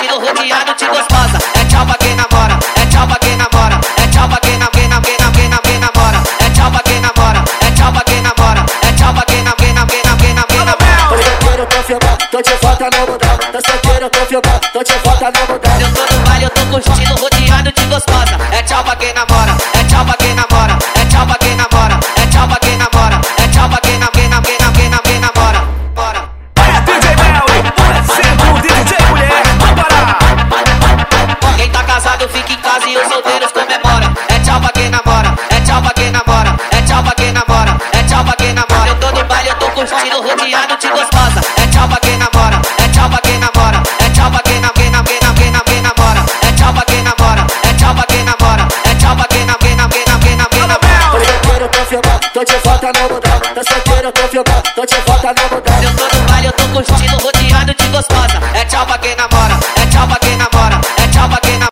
Tiro rodeado de gostosa. É tchau pra quem namora, é tchau pra quem namora, é tchau pra quem namora, é tchau pra quem namora, quem namora, é tchau pra quem namora, é tchau pra quem namora, é tchau pra quem namora, quem namora, quem namora, quem namora. Tô solteiro, pra filmado, tô de volta no mudão. Tô solteiro, tô filmado, tô de volta no mudão. Eu tô no vale eu tô curtindo noite gostosa. É tchau pra quem namora, é tchau pra quem namora, é tchau pra quem namora, quem namora, quem namora, quem namora, é tchau pra quem namora, é tchau pra quem namora, é tchau pra quem namora, quem namora, quem namora, quem namora. Tô solteiro, tô filmando, tô de volta no mudão. Tô solteiro, tô filmando, tô de volta no mudão. Eu tô no baile, eu tô curtindo, rodeado de gostosa. É tchau pra quem namora.